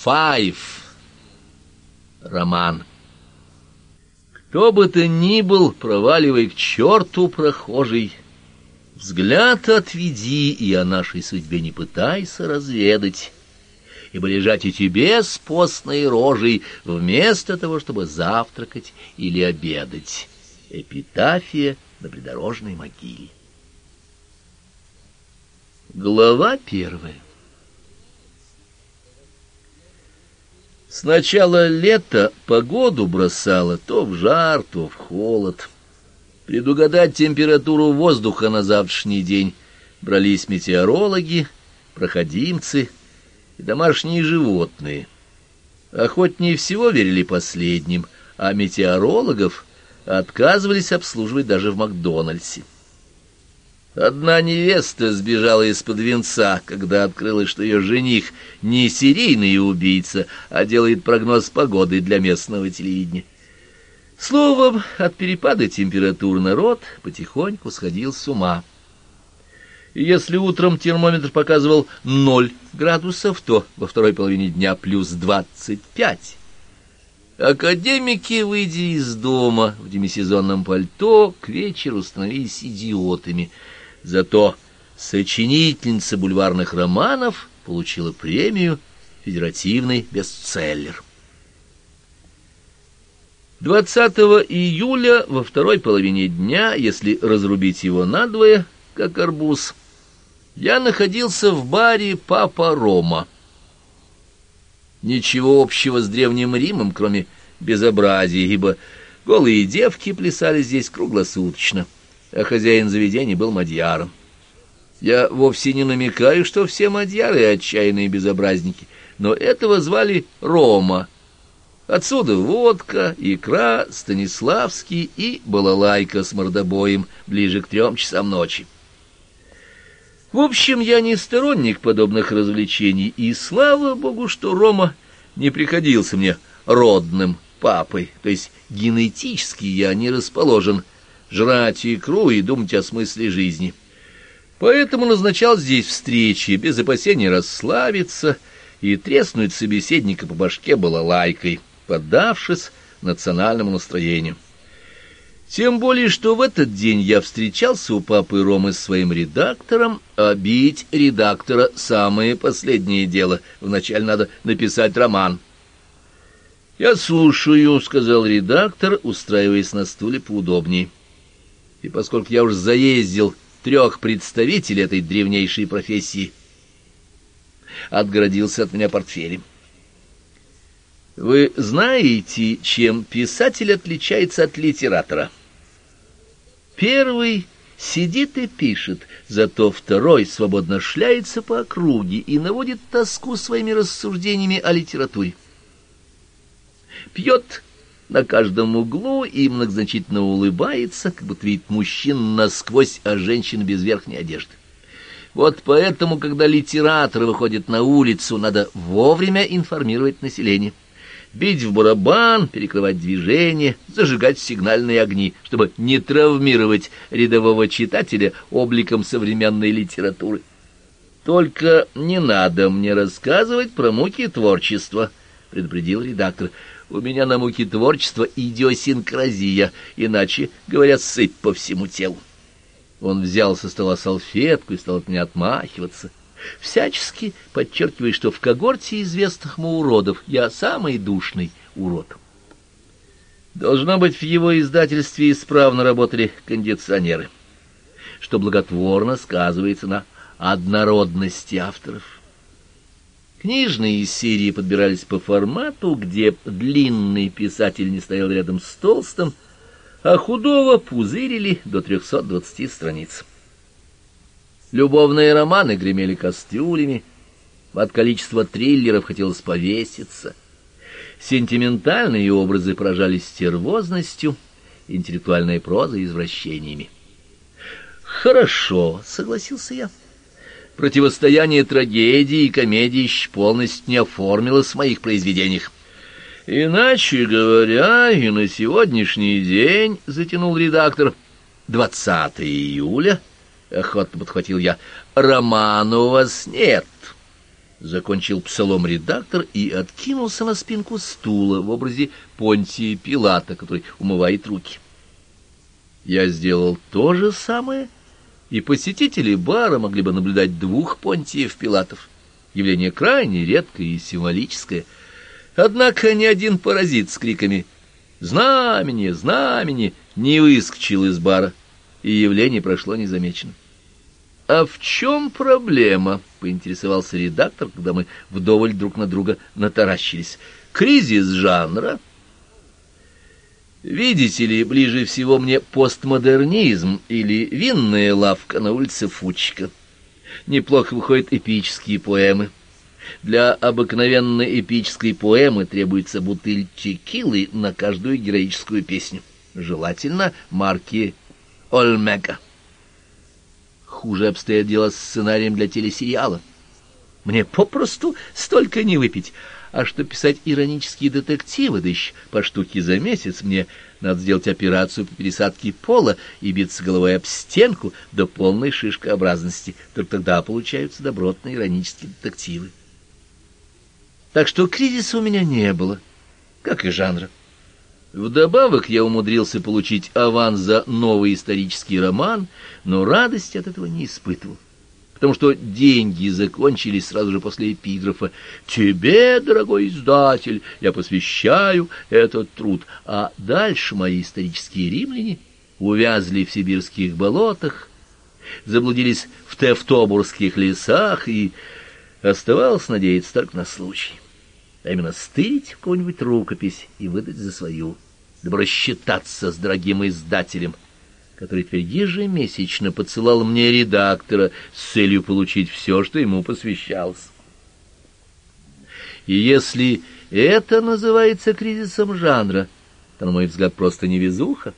Файв. Роман. Кто бы ты ни был, проваливай к черту прохожий. Взгляд отведи, и о нашей судьбе не пытайся разведать, ибо лежать и тебе с постной рожей, вместо того, чтобы завтракать или обедать. Эпитафия на придорожной могиле. Глава первая С начала лета погоду бросало то в жар, то в холод. Предугадать температуру воздуха на завтрашний день брались метеорологи, проходимцы и домашние животные. Охотнее всего верили последним, а метеорологов отказывались обслуживать даже в Макдональдсе. Одна невеста сбежала из-под венца, когда открылось, что ее жених не серийный убийца, а делает прогноз погоды для местного телевидения. Словом, от перепада температур народ потихоньку сходил с ума. Если утром термометр показывал ноль градусов, то во второй половине дня плюс двадцать пять. Академики, выйдя из дома в демисезонном пальто, к вечеру становились идиотами — Зато сочинительница бульварных романов получила премию «Федеративный бестселлер». 20 июля во второй половине дня, если разрубить его надвое, как арбуз, я находился в баре «Папа Рома». Ничего общего с Древним Римом, кроме безобразия, ибо голые девки плясали здесь круглосуточно а хозяин заведения был мадьяром. Я вовсе не намекаю, что все мадьяры — отчаянные безобразники, но этого звали Рома. Отсюда водка, икра, Станиславский и балалайка с мордобоем ближе к трем часам ночи. В общем, я не сторонник подобных развлечений, и слава богу, что Рома не приходился мне родным папой, то есть генетически я не расположен жрать икру и думать о смысле жизни. Поэтому назначал здесь встречи, без опасения расслабиться и треснуть собеседника по башке было лайкой, поддавшись национальному настроению. Тем более, что в этот день я встречался у папы Ромы с своим редактором, а бить редактора — самое последнее дело. Вначале надо написать роман. «Я слушаю», — сказал редактор, устраиваясь на стуле поудобнее и поскольку я уж заездил трех представителей этой древнейшей профессии, отгородился от меня портфелем. Вы знаете, чем писатель отличается от литератора? Первый сидит и пишет, зато второй свободно шляется по округе и наводит тоску своими рассуждениями о литературе. Пьет на каждом углу и многозначительно улыбается, как будто видит мужчин насквозь, а женщин без верхней одежды. Вот поэтому, когда литератор выходит на улицу, надо вовремя информировать население. Бить в барабан, перекрывать движение, зажигать сигнальные огни, чтобы не травмировать рядового читателя обликом современной литературы. Только не надо мне рассказывать про муки творчества, предупредил редактор. У меня на муки творчества идиосинкразия, иначе, говорят, сыпь по всему телу. Он взял со стола салфетку и стал от меня отмахиваться, всячески подчеркивая, что в когорте известных ему уродов я самый душный урод. Должно быть, в его издательстве исправно работали кондиционеры, что благотворно сказывается на однородности авторов. Книжные серии подбирались по формату, где длинный писатель не стоял рядом с толстым, а худого пузырили до 320 страниц. Любовные романы гремели кастрюлями, от количества триллеров хотелось повеситься. Сентиментальные образы поражались стервозностью, интеллектуальная проза — извращениями. «Хорошо», — согласился я противостояние трагедии и комедии еще полностью не оформилось в моих произведениях. Иначе говоря, и на сегодняшний день, — затянул редактор, — 20 июля, — охотно подхватил я, — романа у вас нет. Закончил псалом редактор и откинулся на спинку стула в образе Понтия Пилата, который умывает руки. Я сделал то же самое, и посетители бара могли бы наблюдать двух Понтиев Пилатов. Явление крайне редкое и символическое. Однако ни один паразит с криками «Знамение! Знамение!» не выскочил из бара, и явление прошло незамеченным. «А в чем проблема?» — поинтересовался редактор, когда мы вдоволь друг на друга натаращились. «Кризис жанра?» Видите ли, ближе всего мне постмодернизм или винная лавка на улице Фучка. Неплохо выходят эпические поэмы. Для обыкновенной эпической поэмы требуется бутыль текилы на каждую героическую песню. Желательно марки Ольмега. Хуже обстоят дела с сценарием для телесериала. Мне попросту столько не выпить — а что писать иронические детективы, да еще по штуке за месяц, мне надо сделать операцию по пересадке пола и биться головой об стенку до полной шишкообразности. Только тогда получаются добротные иронические детективы. Так что кризиса у меня не было, как и жанра. Вдобавок я умудрился получить аванс за новый исторический роман, но радости от этого не испытывал потому что деньги закончились сразу же после эпиграфа. «Тебе, дорогой издатель, я посвящаю этот труд», а дальше мои исторические римляне увязли в сибирских болотах, заблудились в Тевтобурских лесах, и оставалось надеяться только на случай, а именно стырить какую-нибудь рукопись и выдать за свою, дабы рассчитаться с дорогим издателем — который теперь ежемесячно подсылал мне редактора с целью получить все, что ему посвящалось. И если это называется кризисом жанра, то, на мой взгляд, просто невезуха.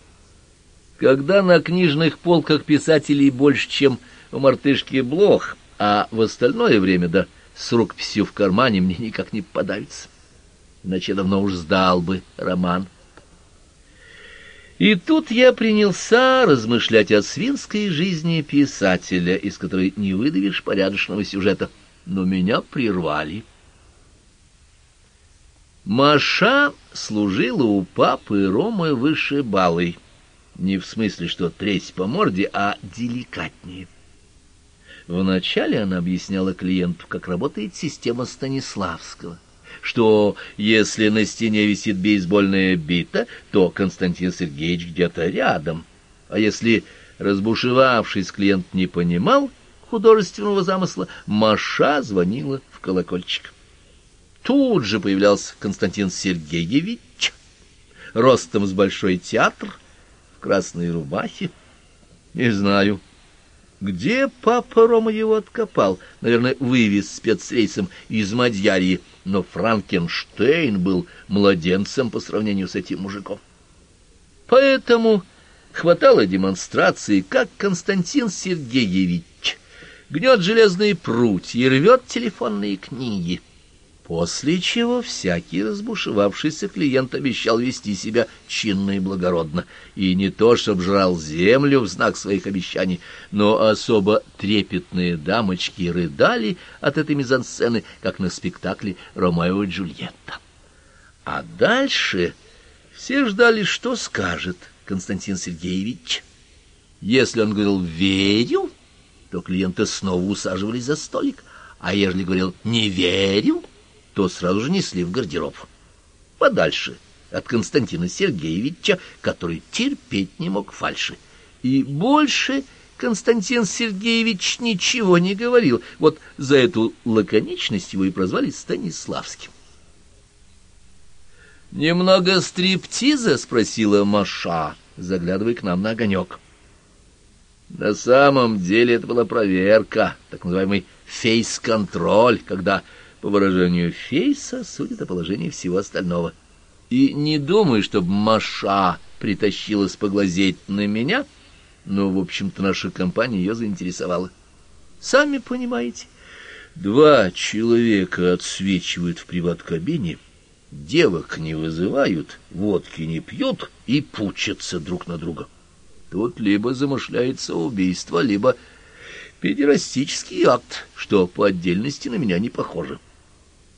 Когда на книжных полках писателей больше, чем в мартышке Блох, а в остальное время, да, с рукописью в кармане мне никак не подавится. Иначе давно уж сдал бы роман. И тут я принялся размышлять о свинской жизни писателя, из которой не выдавишь порядочного сюжета. Но меня прервали. Маша служила у папы Ромы вышибалой. Не в смысле, что тресь по морде, а деликатнее. Вначале она объясняла клиенту, как работает система Станиславского — что если на стене висит бейсбольная бита, то Константин Сергеевич где-то рядом. А если разбушевавшись клиент не понимал художественного замысла, Маша звонила в колокольчик. Тут же появлялся Константин Сергеевич, ростом с большой театр, в красной рубахе. Не знаю, где папа Рома его откопал? Наверное, вывез спецрейсом из Мадьярии. Но Франкенштейн был младенцем по сравнению с этим мужиком. Поэтому хватало демонстрации, как Константин Сергеевич гнет железные прутья и рвет телефонные книги. После чего всякий разбушевавшийся клиент обещал вести себя чинно и благородно, и не то чтобы жрал землю в знак своих обещаний, но особо трепетные дамочки рыдали от этой мизансцены, как на спектакле «Ромео и Джульетта». А дальше все ждали, что скажет Константин Сергеевич. Если он говорил «верю», то клиенты снова усаживались за столик, а ежели говорил «не верю», то сразу же несли в гардероб. Подальше от Константина Сергеевича, который терпеть не мог фальши. И больше Константин Сергеевич ничего не говорил. Вот за эту лаконичность его и прозвали Станиславским. «Немного стриптиза?» — спросила Маша, заглядывая к нам на огонек. На самом деле это была проверка, так называемый фейс-контроль, когда по выражению Фейса, судит о положении всего остального. И не думаю, чтобы Маша притащилась поглазеть на меня, но, в общем-то, наша компания ее заинтересовала. Сами понимаете, два человека отсвечивают в приват-кабине, девок не вызывают, водки не пьют и пучатся друг на друга. Тут либо замышляется убийство, либо Педерастический акт, что по отдельности на меня не похоже.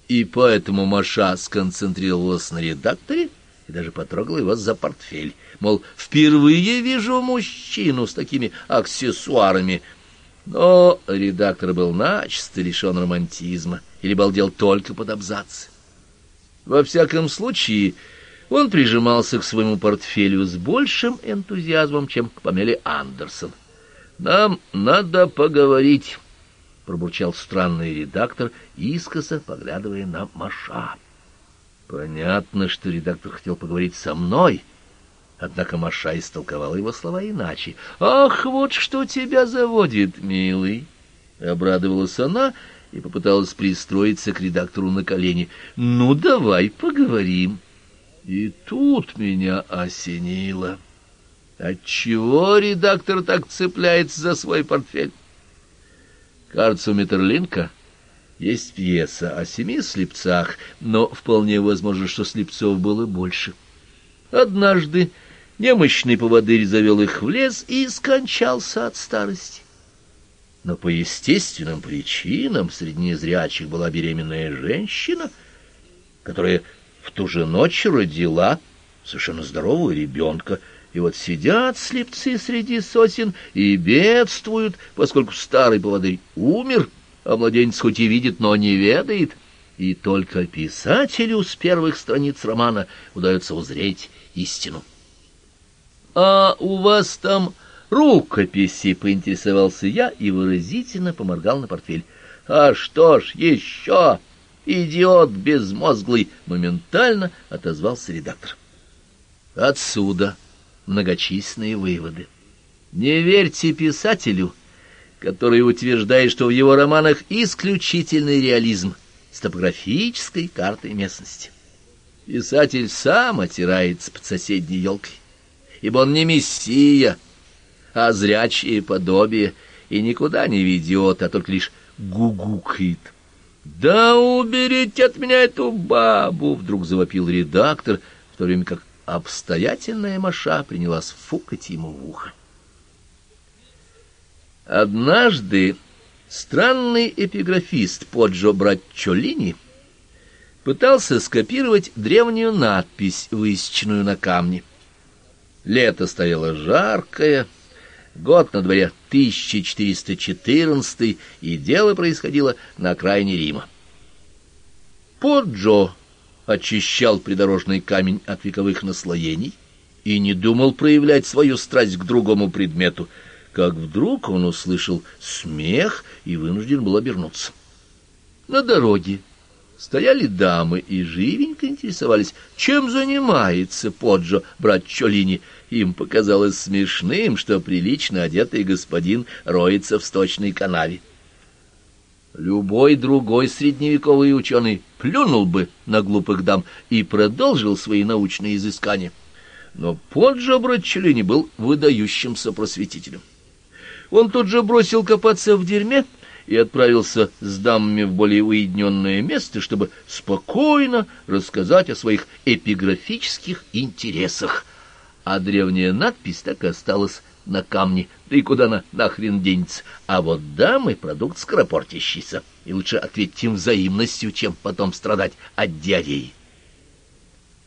И поэтому Маша сконцентрировалась на редакторе и даже потрогала его за портфель. Мол, впервые вижу мужчину с такими аксессуарами. Но редактор был начисто лишен романтизма или балдел только под абзац. Во всяком случае, он прижимался к своему портфелю с большим энтузиазмом, чем к Памеле Андерсон. «Нам надо поговорить», — пробурчал странный редактор, искоса поглядывая на Маша. Понятно, что редактор хотел поговорить со мной, однако Маша истолковала его слова иначе. «Ах, вот что тебя заводит, милый!» — обрадовалась она и попыталась пристроиться к редактору на колени. «Ну, давай поговорим». И тут меня осенило. Отчего редактор так цепляется за свой портфель? Кажется, у Метерлинка есть пьеса о семи слепцах, но вполне возможно, что слепцов было больше. Однажды немощный поводырь завел их в лес и скончался от старости. Но по естественным причинам среди незрячих была беременная женщина, которая в ту же ночь родила совершенно здорового ребенка, и вот сидят слепцы среди сосен и бедствуют, поскольку старый поводырь умер, а младенец хоть и видит, но не ведает, и только писателю с первых страниц романа удается узреть истину. — А у вас там рукописи? — поинтересовался я и выразительно поморгал на портфель. — А что ж еще? «Идиот безмозглый!» — моментально отозвался редактор. Отсюда многочисленные выводы. Не верьте писателю, который утверждает, что в его романах исключительный реализм с топографической картой местности. Писатель сам отирается под соседней елкой, ибо он не мессия, а зрячее подобие, и никуда не ведет, а только лишь гугукает. «Да уберите от меня эту бабу!» — вдруг завопил редактор, в то время как обстоятельная Маша принялась фукать ему в ухо. Однажды странный эпиграфист Поджо Браччолини пытался скопировать древнюю надпись, высеченную на камне. Лето стояло жаркое, Год на дворе 1414, и дело происходило на окраине Рима. Поджо очищал придорожный камень от вековых наслоений и не думал проявлять свою страсть к другому предмету, как вдруг он услышал смех и вынужден был обернуться. На дороге стояли дамы и живенько интересовались, чем занимается Поджо, брат Чолини. Им показалось смешным, что прилично одетый господин роется в сточной канаве. Любой другой средневековый ученый плюнул бы на глупых дам и продолжил свои научные изыскания. Но Поджо Брачелини был выдающимся просветителем. Он тут же бросил копаться в дерьме и отправился с дамами в более уединенное место, чтобы спокойно рассказать о своих эпиграфических интересах. А древняя надпись так и осталась на камне, да и куда она нахрен денется. А вот дамы — продукт скоропортящийся, и лучше ответить им взаимностью, чем потом страдать от диареи.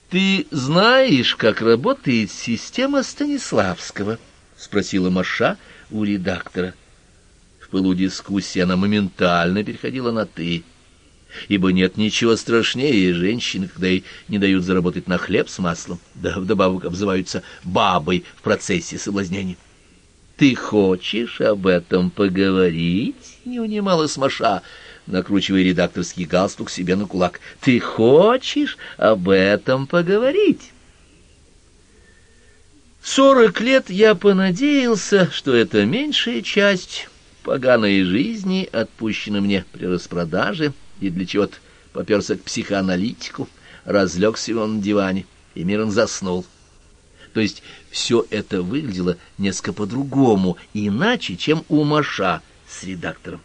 «Ты знаешь, как работает система Станиславского?» — спросила Маша у редактора. В пылу дискуссии она моментально переходила на «ты», ибо нет ничего страшнее женщины, когда ей не дают заработать на хлеб с маслом, да вдобавок обзываются бабой в процессе соблазнения. «Ты хочешь об этом поговорить?» — не унималась Маша, накручивая редакторский галстук себе на кулак. «Ты хочешь об этом поговорить?» Сорок лет я понадеялся, что это меньшая часть поганой жизни, отпущена мне при распродаже, и для чего-то поперся к психоаналитику, разлегся он на диване, и мирно заснул. То есть все это выглядело несколько по-другому, иначе, чем у Маша с редактором.